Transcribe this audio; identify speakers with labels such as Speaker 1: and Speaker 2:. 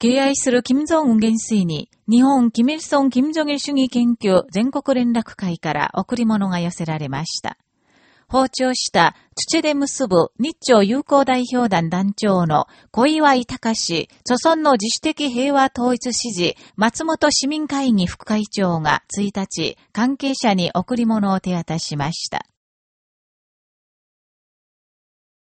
Speaker 1: 敬愛する金正恩元帥に、日本キミルソン・キム・ジョ主義研究全国連絡会から贈り物が寄せられました。訪朝した土で結ぶ日朝友好代表団団長の小岩井隆著村の自主的平和統一支持松本市民会議副会長が1日関係者に贈り物を手渡しました。